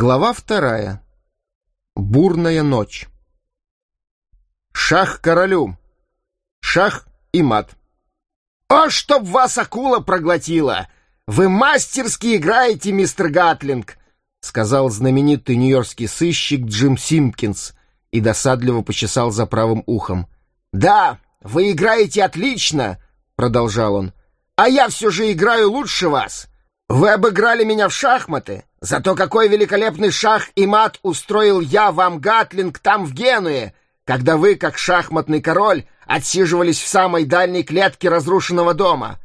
Глава вторая. Бурная ночь. Шах королю. Шах и мат. «О, чтоб вас акула проглотила! Вы мастерски играете, мистер Гатлинг!» — сказал знаменитый нью-йоркский сыщик Джим Симпкинс и досадливо почесал за правым ухом. «Да, вы играете отлично!» — продолжал он. «А я все же играю лучше вас! Вы обыграли меня в шахматы, зато какой великолепный шах и мат устроил я вам, Гатлинг, там в Генуе, когда вы, как шахматный король, отсиживались в самой дальней клетке разрушенного дома.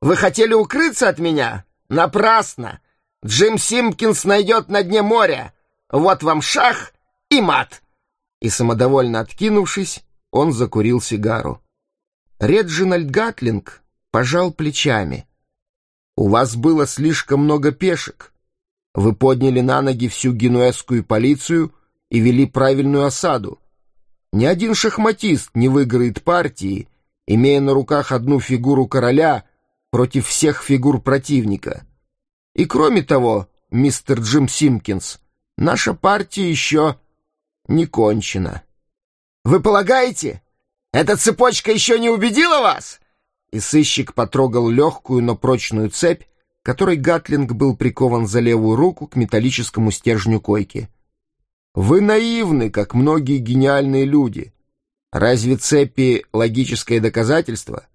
Вы хотели укрыться от меня? Напрасно! Джим Симпкинс найдет на дне моря. Вот вам шах и мат!» И, самодовольно откинувшись, он закурил сигару. Реджинальд Гатлинг пожал плечами. У вас было слишком много пешек. Вы подняли на ноги всю генуэзскую полицию и вели правильную осаду. Ни один шахматист не выиграет партии, имея на руках одну фигуру короля против всех фигур противника. И кроме того, мистер Джим Симпкинс, наша партия еще не кончена. Вы полагаете, эта цепочка еще не убедила вас? и сыщик потрогал легкую, но прочную цепь, которой Гатлинг был прикован за левую руку к металлическому стержню койки. «Вы наивны, как многие гениальные люди. Разве цепи — логическое доказательство?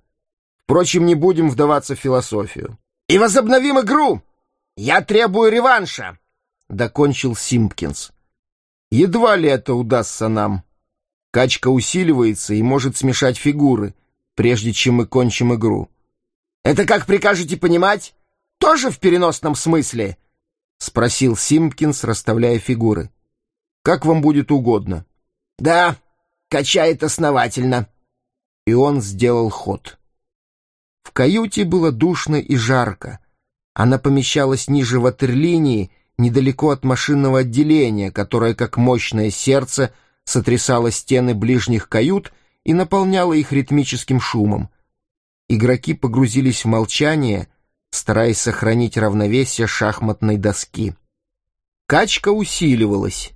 Впрочем, не будем вдаваться в философию». «И возобновим игру! Я требую реванша!» — докончил Симпкинс. «Едва ли это удастся нам. Качка усиливается и может смешать фигуры» прежде чем мы кончим игру. «Это как прикажете понимать? Тоже в переносном смысле?» — спросил Симпкинс, расставляя фигуры. «Как вам будет угодно». «Да, качает основательно». И он сделал ход. В каюте было душно и жарко. Она помещалась ниже ватерлинии, недалеко от машинного отделения, которое, как мощное сердце, сотрясало стены ближних кают — и наполняла их ритмическим шумом. Игроки погрузились в молчание, стараясь сохранить равновесие шахматной доски. Качка усиливалась.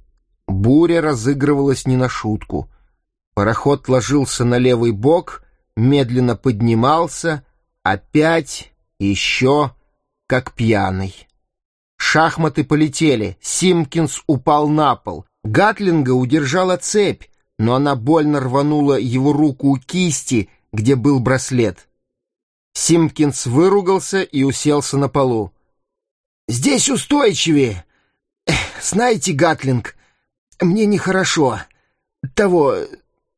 Буря разыгрывалась не на шутку. Пароход ложился на левый бок, медленно поднимался, опять, еще, как пьяный. Шахматы полетели, Симкинс упал на пол. Гатлинга удержала цепь, но она больно рванула его руку у кисти, где был браслет. Симпкинс выругался и уселся на полу. «Здесь устойчивее. Знаете, Гатлинг, мне нехорошо. Того,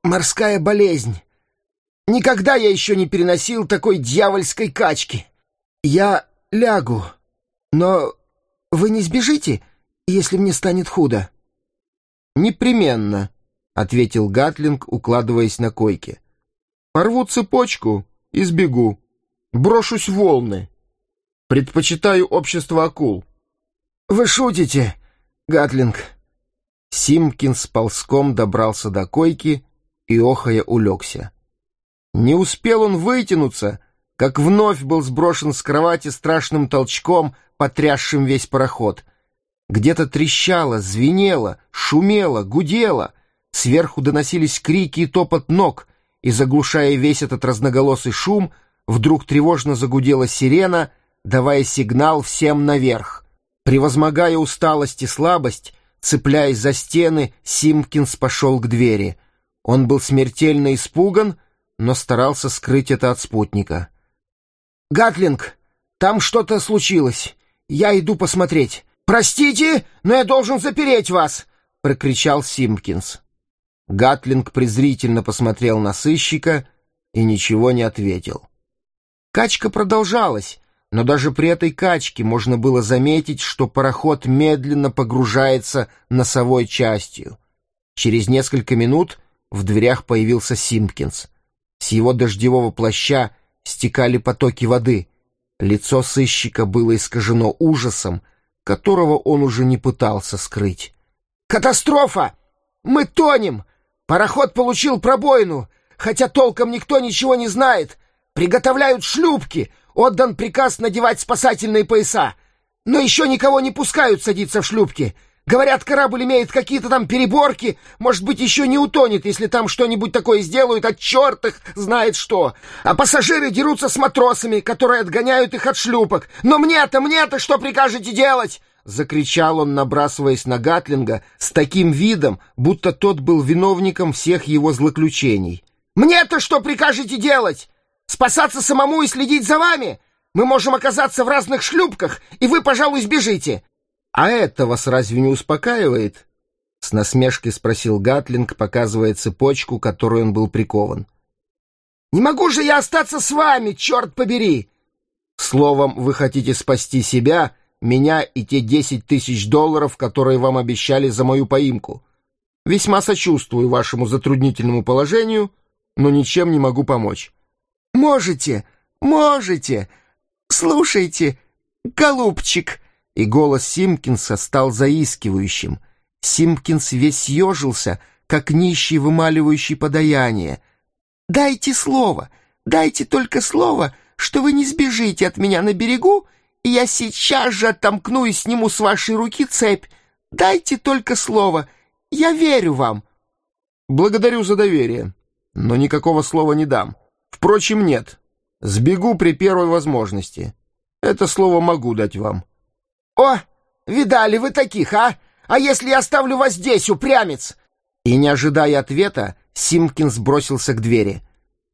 морская болезнь. Никогда я еще не переносил такой дьявольской качки. Я лягу, но вы не сбежите, если мне станет худо?» «Непременно», — ответил Гатлинг, укладываясь на койке. «Порву цепочку и сбегу. Брошусь в волны. Предпочитаю общество акул». «Вы шутите, Гатлинг?» Симкинс ползком добрался до койки и, охая, улегся. Не успел он вытянуться, как вновь был сброшен с кровати страшным толчком, потрясшим весь пароход. Где-то трещало, звенело, шумело, гудело — Сверху доносились крики и топот ног, и, заглушая весь этот разноголосый шум, вдруг тревожно загудела сирена, давая сигнал всем наверх. Превозмогая усталость и слабость, цепляясь за стены, Симкинс пошел к двери. Он был смертельно испуган, но старался скрыть это от спутника. «Гатлинг, там что-то случилось. Я иду посмотреть. Простите, но я должен запереть вас!» — прокричал Симпкинс. Гатлинг презрительно посмотрел на сыщика и ничего не ответил. Качка продолжалась, но даже при этой качке можно было заметить, что пароход медленно погружается носовой частью. Через несколько минут в дверях появился Симпкинс. С его дождевого плаща стекали потоки воды. Лицо сыщика было искажено ужасом, которого он уже не пытался скрыть. «Катастрофа! Мы тонем! Пароход получил пробоину, хотя толком никто ничего не знает. Приготовляют шлюпки, отдан приказ надевать спасательные пояса. Но еще никого не пускают садиться в шлюпки. Говорят, корабль имеет какие-то там переборки. Может быть, еще не утонет, если там что-нибудь такое сделают, а черт их знает что. А пассажиры дерутся с матросами, которые отгоняют их от шлюпок. Но мне-то, мне-то что прикажете делать?» Закричал он, набрасываясь на Гатлинга с таким видом, будто тот был виновником всех его злоключений. «Мне-то что прикажете делать? Спасаться самому и следить за вами? Мы можем оказаться в разных шлюпках, и вы, пожалуй, сбежите. «А это вас разве не успокаивает?» — с насмешкой спросил Гатлинг, показывая цепочку, которой он был прикован. «Не могу же я остаться с вами, черт побери!» «Словом, вы хотите спасти себя, меня и те десять тысяч долларов, которые вам обещали за мою поимку. Весьма сочувствую вашему затруднительному положению, но ничем не могу помочь». «Можете, можете! Слушайте, голубчик!» и голос Симкинса стал заискивающим. Симкинс весь съежился, как нищий, вымаливающий подаяние. «Дайте слово, дайте только слово, что вы не сбежите от меня на берегу, и я сейчас же оттомкну и сниму с вашей руки цепь. Дайте только слово, я верю вам». «Благодарю за доверие, но никакого слова не дам. Впрочем, нет. Сбегу при первой возможности. Это слово могу дать вам». «О, видали вы таких, а? А если я оставлю вас здесь, упрямец?» И, не ожидая ответа, Симкинс бросился к двери.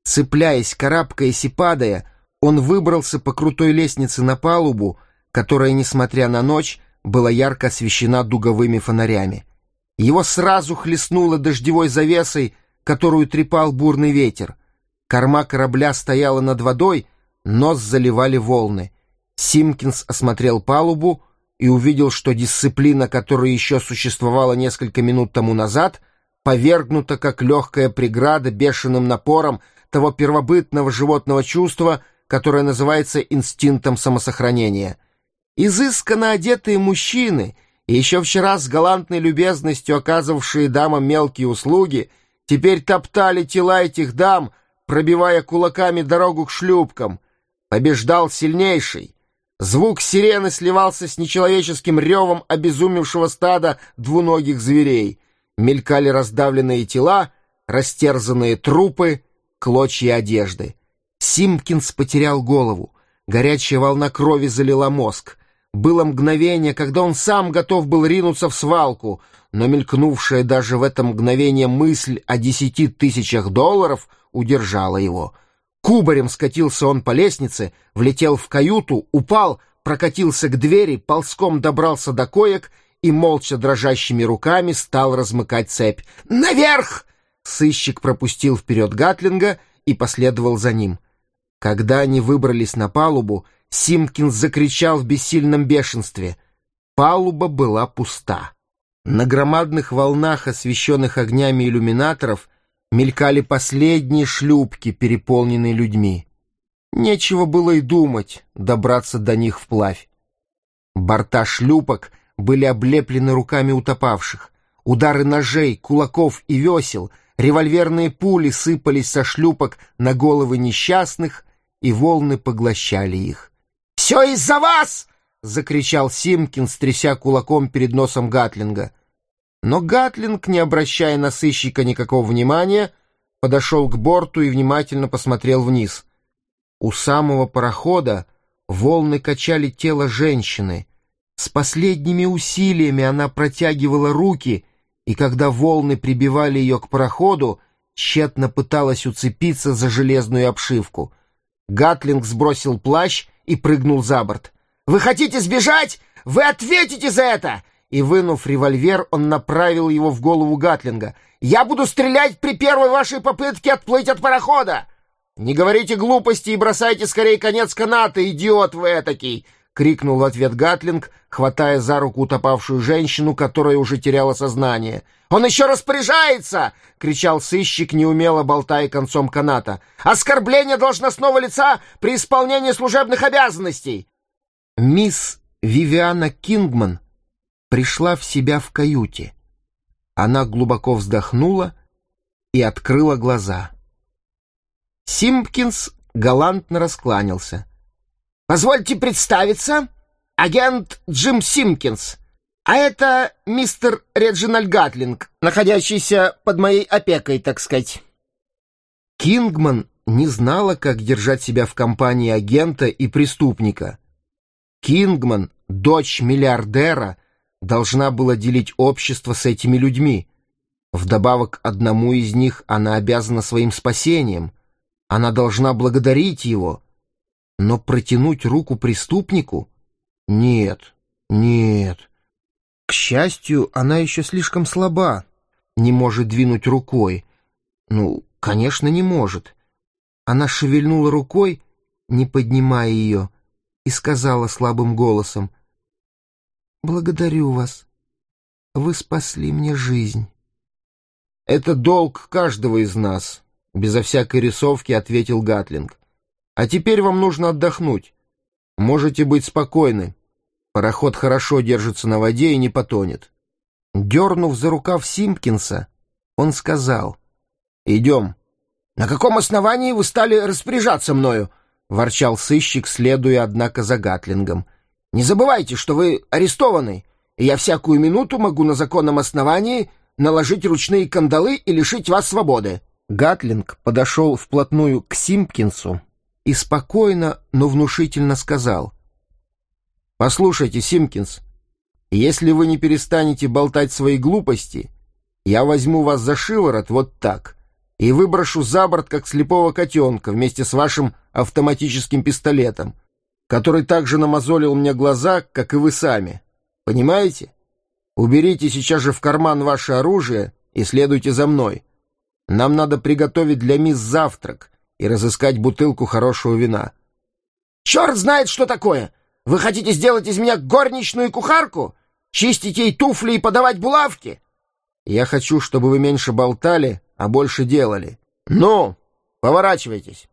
Цепляясь, карабкаясь и падая, он выбрался по крутой лестнице на палубу, которая, несмотря на ночь, была ярко освещена дуговыми фонарями. Его сразу хлестнуло дождевой завесой, которую трепал бурный ветер. Корма корабля стояла над водой, нос заливали волны. Симкинс осмотрел палубу, и увидел, что дисциплина, которая еще существовала несколько минут тому назад, повергнута как легкая преграда бешеным напором того первобытного животного чувства, которое называется инстинктом самосохранения. Изысканно одетые мужчины, и еще вчера с галантной любезностью оказывавшие дамам мелкие услуги, теперь топтали тела этих дам, пробивая кулаками дорогу к шлюпкам. Побеждал сильнейший, Звук сирены сливался с нечеловеческим ревом обезумевшего стада двуногих зверей. Мелькали раздавленные тела, растерзанные трупы, клочья одежды. Симкинс потерял голову. Горячая волна крови залила мозг. Было мгновение, когда он сам готов был ринуться в свалку, но мелькнувшая даже в это мгновение мысль о десяти тысячах долларов удержала его — Кубарем скатился он по лестнице, влетел в каюту, упал, прокатился к двери, ползком добрался до коек и молча дрожащими руками стал размыкать цепь. «Наверх!» Сыщик пропустил вперед Гатлинга и последовал за ним. Когда они выбрались на палубу, Симкинс закричал в бессильном бешенстве. Палуба была пуста. На громадных волнах, освещенных огнями иллюминаторов, мелькали последние шлюпки, переполненные людьми. Нечего было и думать добраться до них вплавь. Борта шлюпок были облеплены руками утопавших. Удары ножей, кулаков и весел, револьверные пули сыпались со шлюпок на головы несчастных, и волны поглощали их. «Все из-за вас!» — закричал Симкин, стряся кулаком перед носом Гатлинга — но Гатлинг, не обращая на сыщика никакого внимания, подошел к борту и внимательно посмотрел вниз. У самого парохода волны качали тело женщины. С последними усилиями она протягивала руки, и когда волны прибивали ее к пароходу, тщетно пыталась уцепиться за железную обшивку. Гатлинг сбросил плащ и прыгнул за борт. «Вы хотите сбежать? Вы ответите за это! И, вынув револьвер, он направил его в голову Гатлинга. «Я буду стрелять при первой вашей попытке отплыть от парохода!» «Не говорите глупости и бросайте скорее конец каната, идиот вы этакий!» — крикнул в ответ Гатлинг, хватая за руку утопавшую женщину, которая уже теряла сознание. «Он еще распоряжается!» — кричал сыщик, неумело болтая концом каната. «Оскорбление должностного лица при исполнении служебных обязанностей!» Мисс Вивиана Кингман пришла в себя в каюте. Она глубоко вздохнула и открыла глаза. Симпкинс галантно раскланялся. «Позвольте представиться, агент Джим Симпкинс. А это мистер Реджинальд Гатлинг, находящийся под моей опекой, так сказать. Кингман не знала, как держать себя в компании агента и преступника. Кингман, дочь миллиардера, должна была делить общество с этими людьми. Вдобавок одному из них она обязана своим спасением. Она должна благодарить его. Но протянуть руку преступнику? Нет, нет. К счастью, она еще слишком слаба, не может двинуть рукой. Ну, конечно, не может. Она шевельнула рукой, не поднимая ее, и сказала слабым голосом, «Благодарю вас. Вы спасли мне жизнь». «Это долг каждого из нас», — безо всякой рисовки ответил Гатлинг. «А теперь вам нужно отдохнуть. Можете быть спокойны. Пароход хорошо держится на воде и не потонет». Дернув за рукав Симпкинса, он сказал, «Идем». «На каком основании вы стали распоряжаться мною?» — ворчал сыщик, следуя, однако, за Гатлингом. «Не забывайте, что вы арестованы, и я всякую минуту могу на законном основании наложить ручные кандалы и лишить вас свободы». Гатлинг подошел вплотную к Симпкинсу и спокойно, но внушительно сказал. «Послушайте, Симпкинс, если вы не перестанете болтать свои глупости, я возьму вас за шиворот вот так и выброшу за борт, как слепого котенка, вместе с вашим автоматическим пистолетом, который также намазолил мне глаза, как и вы сами. Понимаете? Уберите сейчас же в карман ваше оружие и следуйте за мной. Нам надо приготовить для мисс завтрак и разыскать бутылку хорошего вина. Черт знает, что такое! Вы хотите сделать из меня горничную кухарку? Чистить ей туфли и подавать булавки? Я хочу, чтобы вы меньше болтали, а больше делали. Ну, поворачивайтесь.